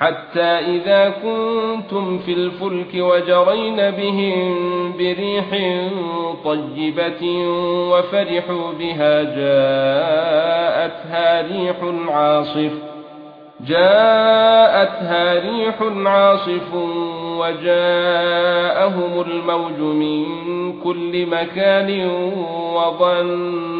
حتى إذا كنتم في الفلك وجرين بهم بريح طيبة وفرحوا بها جاءتها ريح عاصف جاءتها ريح عاصف وجاءهم الموج من كل مكان وظنوا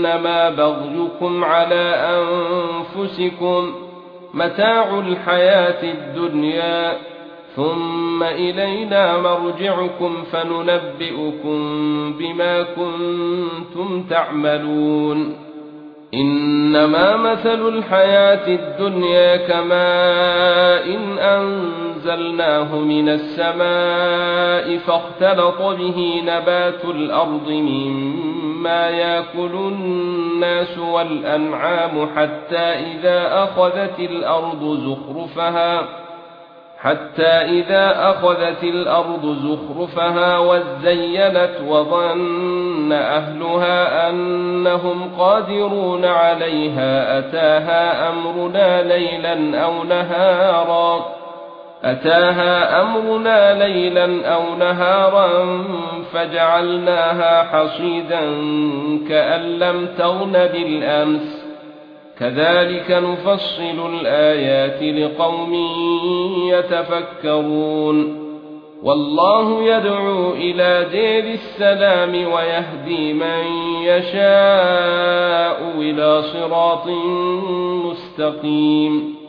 إنما بغيكم على أنفسكم متاع الحياة الدنيا ثم إلينا مرجعكم فننبئكم بما كنتم تعملون. إنما مثل الحياة الدنيا كماء إن أنزلناه من السماء فاختلط به نبات الأرض مما مما ياكل الناس والانعام حتى اذا اخذت الأرض زخرفها حتى اذا اخذت الأرض زخرفها وزينت وظن اهلها انهم قادرون عليها اتاها امرنا ليلا أو نهارا. أتاها أمرنا ليلا أو نهارا فجعلناها حصيدا كأن لم تغن بالأمس. كذلك نفصل الآيات لقوم يتفكرون. والله يدعو إلى دير السلام ويهدي من يشاء إلى صراط مستقيم.